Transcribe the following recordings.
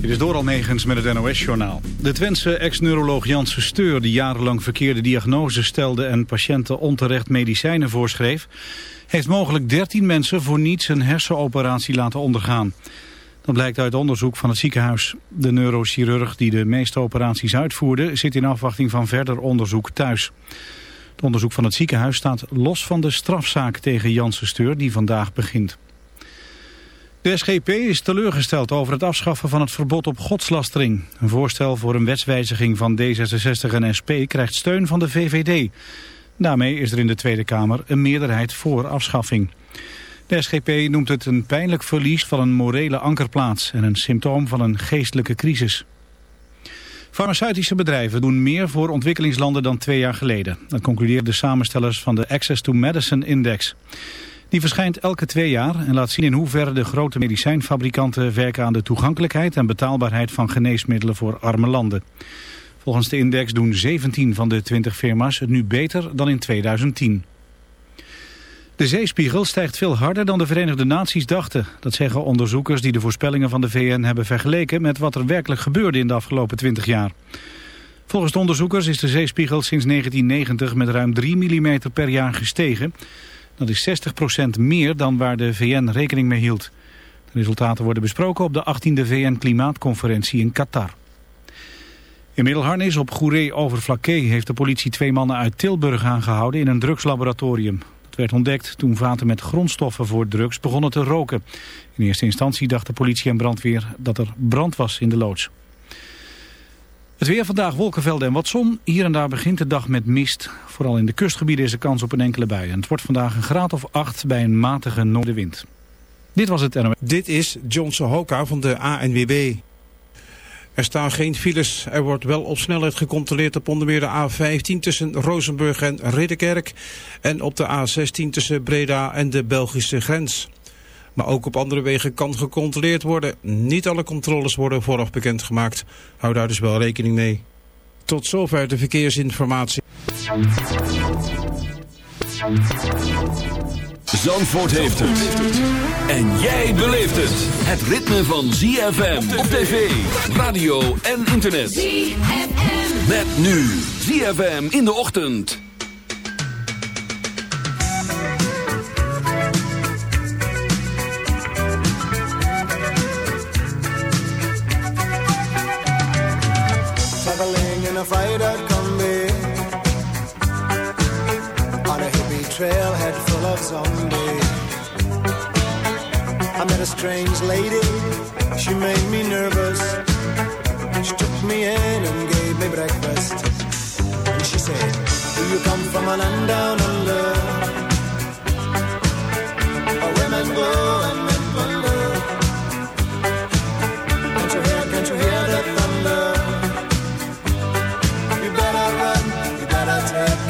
Dit is door Almegens met het NOS-journaal. De Twentse ex-neuroloog Janssen Steur, die jarenlang verkeerde diagnoses stelde... en patiënten onterecht medicijnen voorschreef... heeft mogelijk 13 mensen voor niets een hersenoperatie laten ondergaan. Dat blijkt uit onderzoek van het ziekenhuis. De neurochirurg die de meeste operaties uitvoerde... zit in afwachting van verder onderzoek thuis. Het onderzoek van het ziekenhuis staat los van de strafzaak tegen Janssen Steur... die vandaag begint. De SGP is teleurgesteld over het afschaffen van het verbod op godslastering. Een voorstel voor een wetswijziging van D66 en SP krijgt steun van de VVD. Daarmee is er in de Tweede Kamer een meerderheid voor afschaffing. De SGP noemt het een pijnlijk verlies van een morele ankerplaats en een symptoom van een geestelijke crisis. Farmaceutische bedrijven doen meer voor ontwikkelingslanden dan twee jaar geleden. Dat concludeerden de samenstellers van de Access to Medicine Index. Die verschijnt elke twee jaar en laat zien in hoeverre de grote medicijnfabrikanten werken aan de toegankelijkheid en betaalbaarheid van geneesmiddelen voor arme landen. Volgens de index doen 17 van de 20 firma's het nu beter dan in 2010. De zeespiegel stijgt veel harder dan de Verenigde Naties dachten. Dat zeggen onderzoekers die de voorspellingen van de VN hebben vergeleken met wat er werkelijk gebeurde in de afgelopen 20 jaar. Volgens de onderzoekers is de zeespiegel sinds 1990 met ruim 3 mm per jaar gestegen. Dat is 60% meer dan waar de VN rekening mee hield. De resultaten worden besproken op de 18e VN-klimaatconferentie in Qatar. In Middelharnis op Goeree Overflakke heeft de politie twee mannen uit Tilburg aangehouden in een drugslaboratorium. Het werd ontdekt toen vaten met grondstoffen voor drugs begonnen te roken. In eerste instantie dacht de politie en brandweer dat er brand was in de loods. Het weer vandaag wolkenvelden en wat zon. Hier en daar begint de dag met mist. Vooral in de kustgebieden is er kans op een enkele bui. En het wordt vandaag een graad of acht bij een matige noordenwind. Dit was het NOS. Dit is Johnson Hoka van de ANWB. Er staan geen files. Er wordt wel op snelheid gecontroleerd op onder meer de A15 tussen Rozenburg en Ridderkerk. En op de A16 tussen Breda en de Belgische grens. Maar ook op andere wegen kan gecontroleerd worden. Niet alle controles worden vooraf bekendgemaakt. Hou daar dus wel rekening mee. Tot zover de verkeersinformatie. Zandvoort heeft het. En jij beleeft het. Het ritme van ZFM op tv, radio en internet. ZFM. Met nu ZFM in de ochtend. Trailhead full of zombies. I met a strange lady, she made me nervous. She took me in and gave me breakfast. And she said, do you come from a land down under? Where women go and men wonder Can't you hear, can't you hear the thunder? You better run, you better take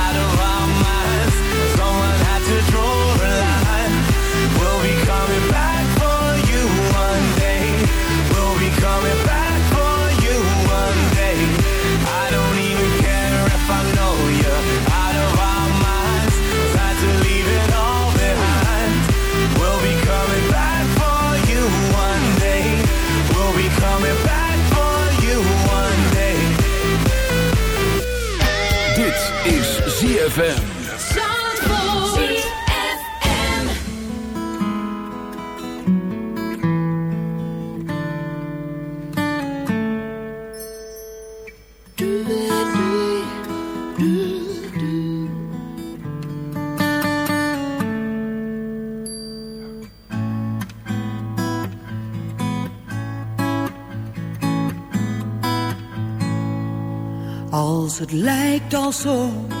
ZFM. het lijkt alsof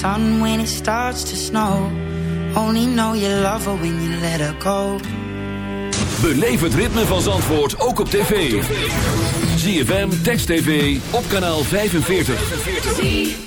sun when it starts to snow. Only know you love her when you let her go. Beleef het ritme van Zandvoort ook op tv. ZFM, Text TV, op kanaal 45.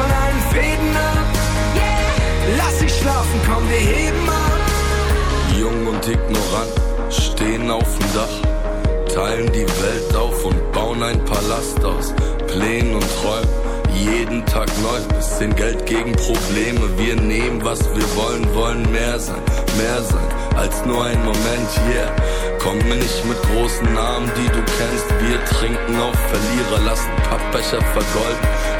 von allen Fäden ab. Yeah. Lass dich schlafen, komm, wir heben ab. Jung und ignorant stehen auf dem Dach, teilen die Welt auf und bauen ein Palast aus Plänen und Träumen. Jeden Tag neu, bisschen Geld gegen Probleme. Wir nehmen, was wir wollen, wollen mehr sein, mehr sein als nur ein Moment, yeah. Komm mir nicht mit großen Namen, die du kennst. Wir trinken auf Verlierer, lassen Pappbecher vergolden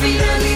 olvidan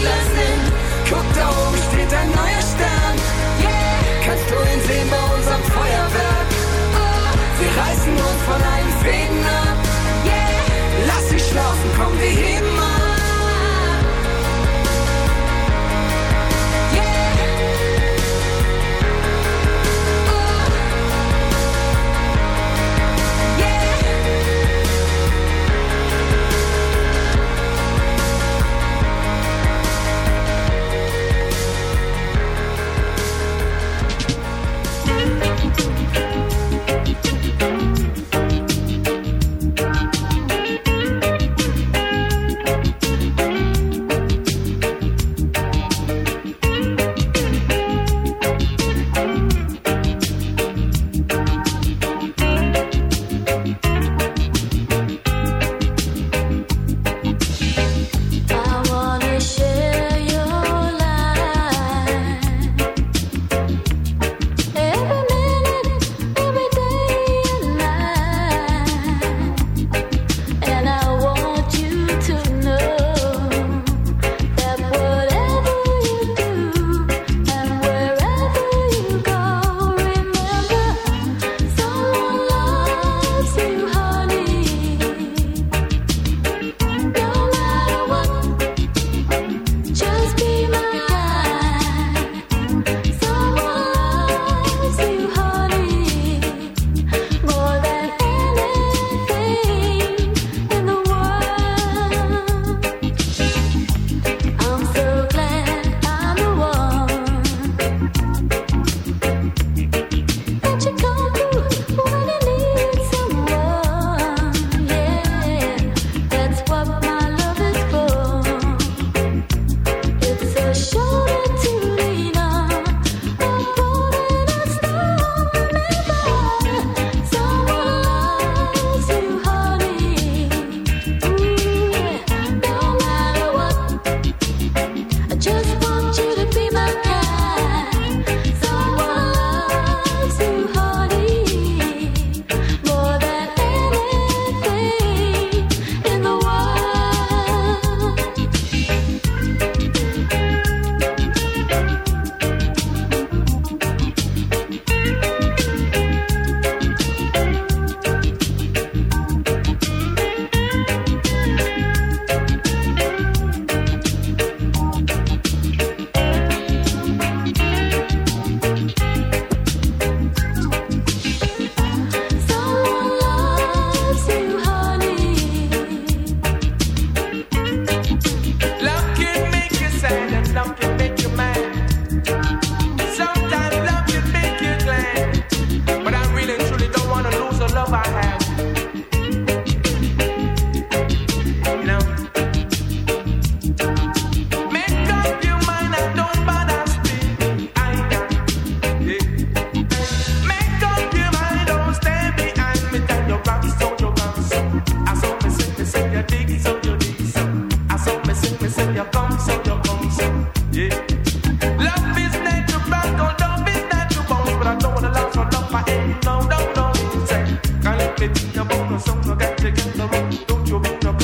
wanna get the together? Don't you wanna?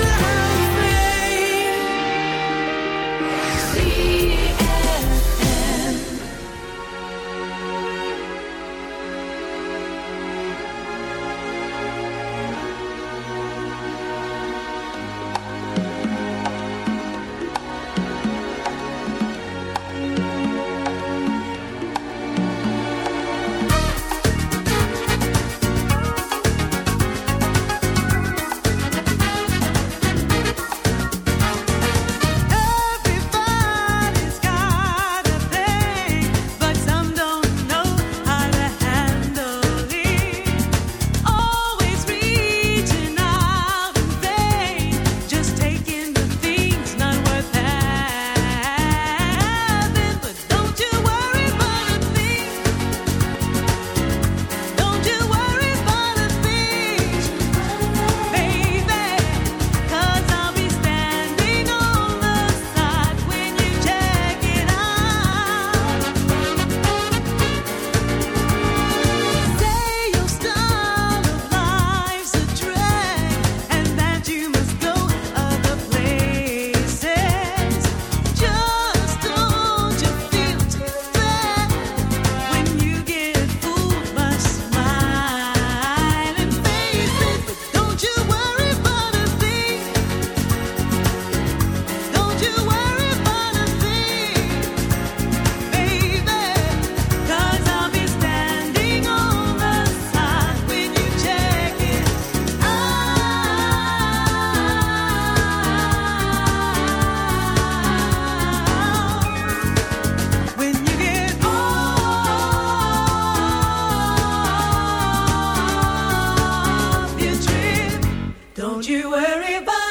worry about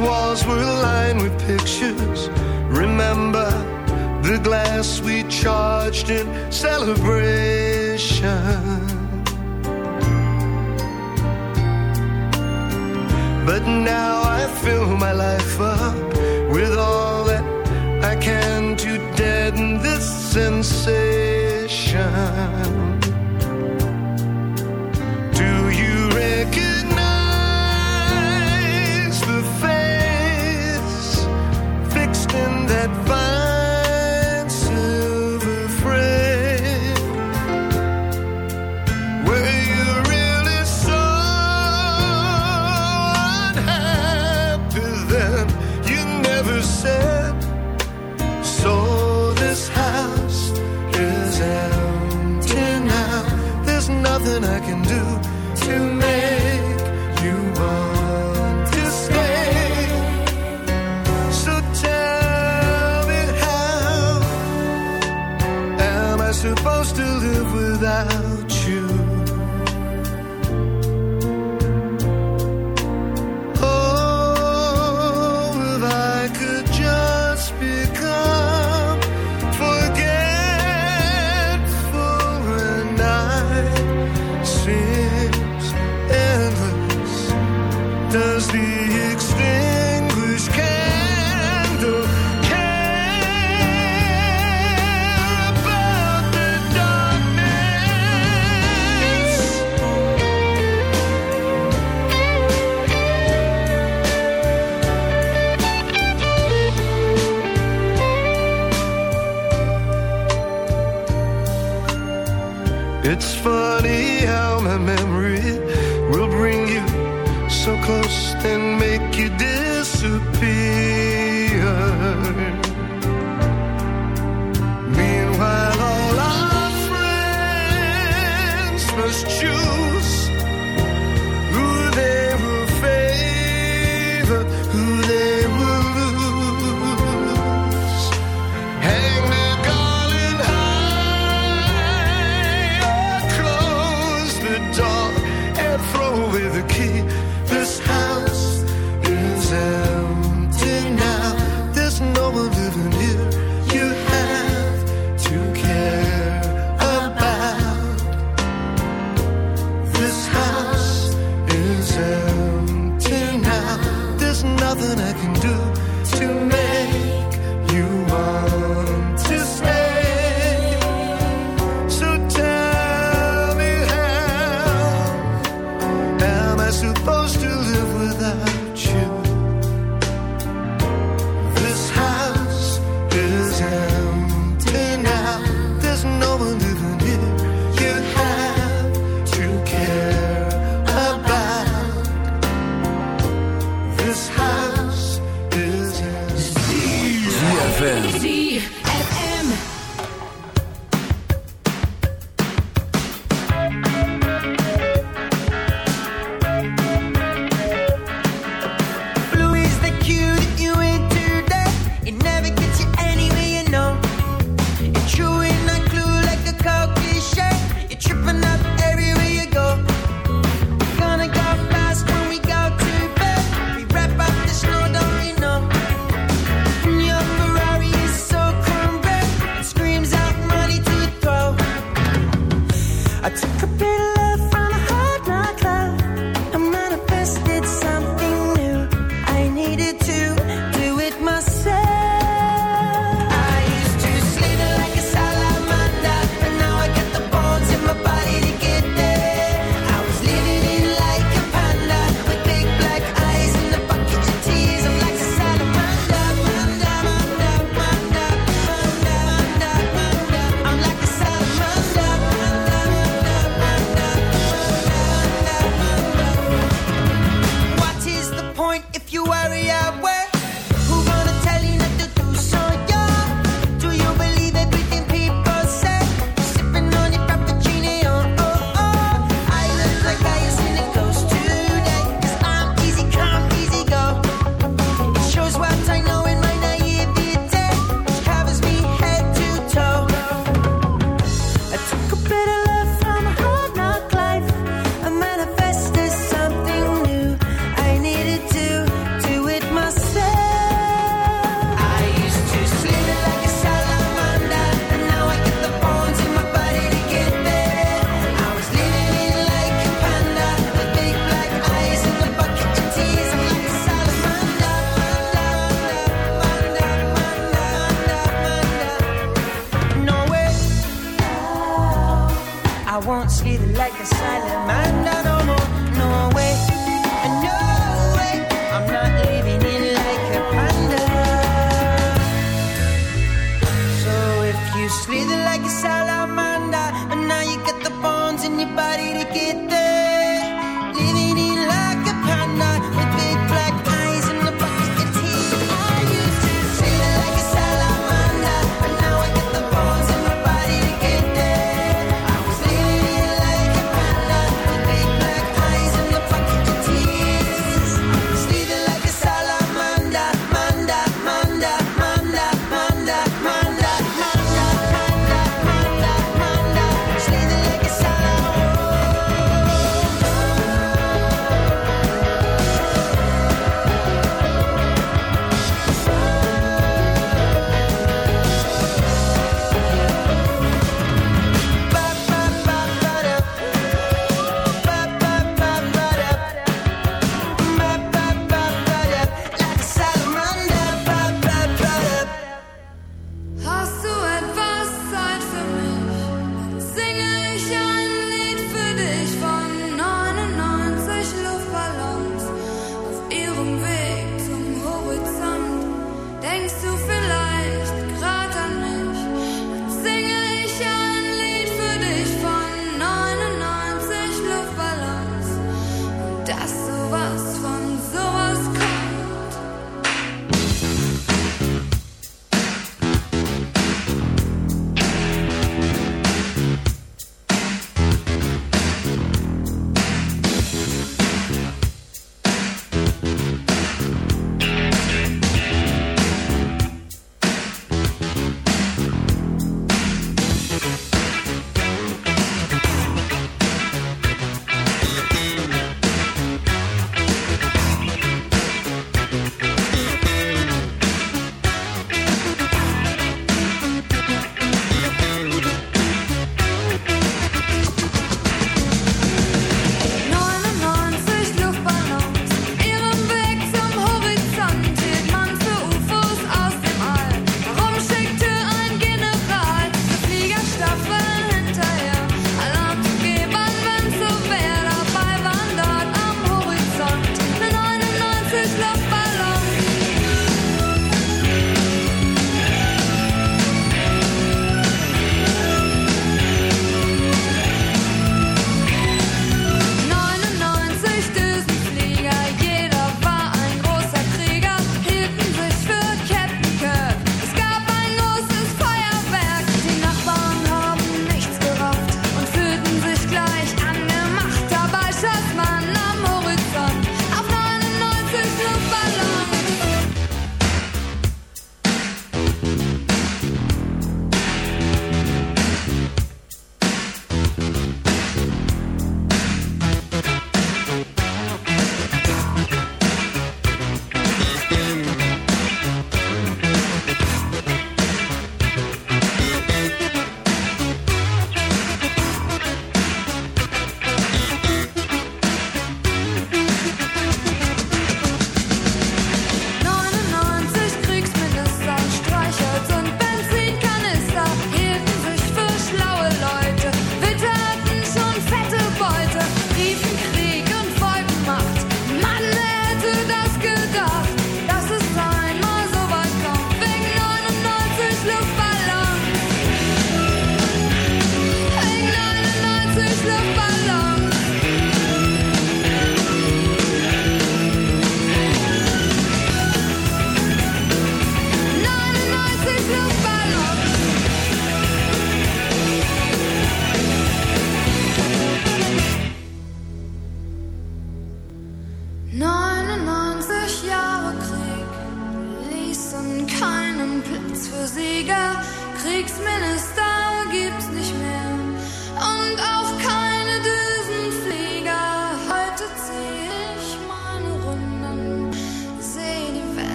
walls were lined with pictures. Remember the glass we charged in celebration. But now I fill my life up